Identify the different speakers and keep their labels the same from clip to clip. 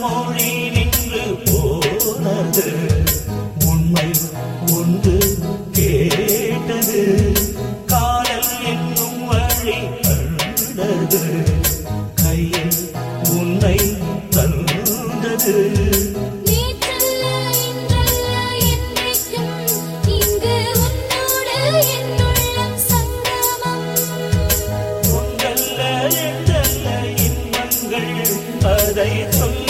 Speaker 1: மொழி நின்று போனது. உண்மை ஒன்று கேட்டது. காதல் என்னும் வழி கண்டது கையில் உன்னை தந்தது. அதை சொல்ல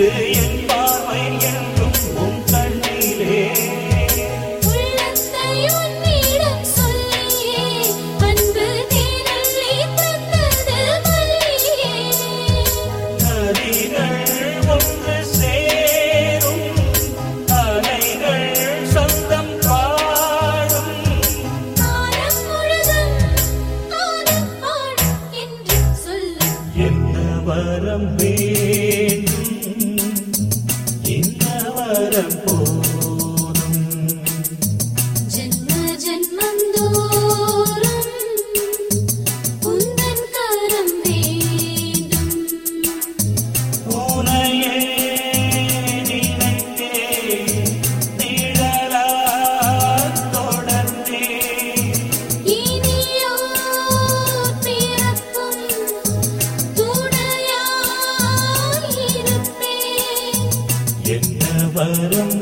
Speaker 1: இது என் பார்வை என்றும் உன் கண்ணிலே. நதிகள் ஒன்று சேரும் அணைகள் சொந்தம் என்ன வரம் வேண்டும் Yeah. വരം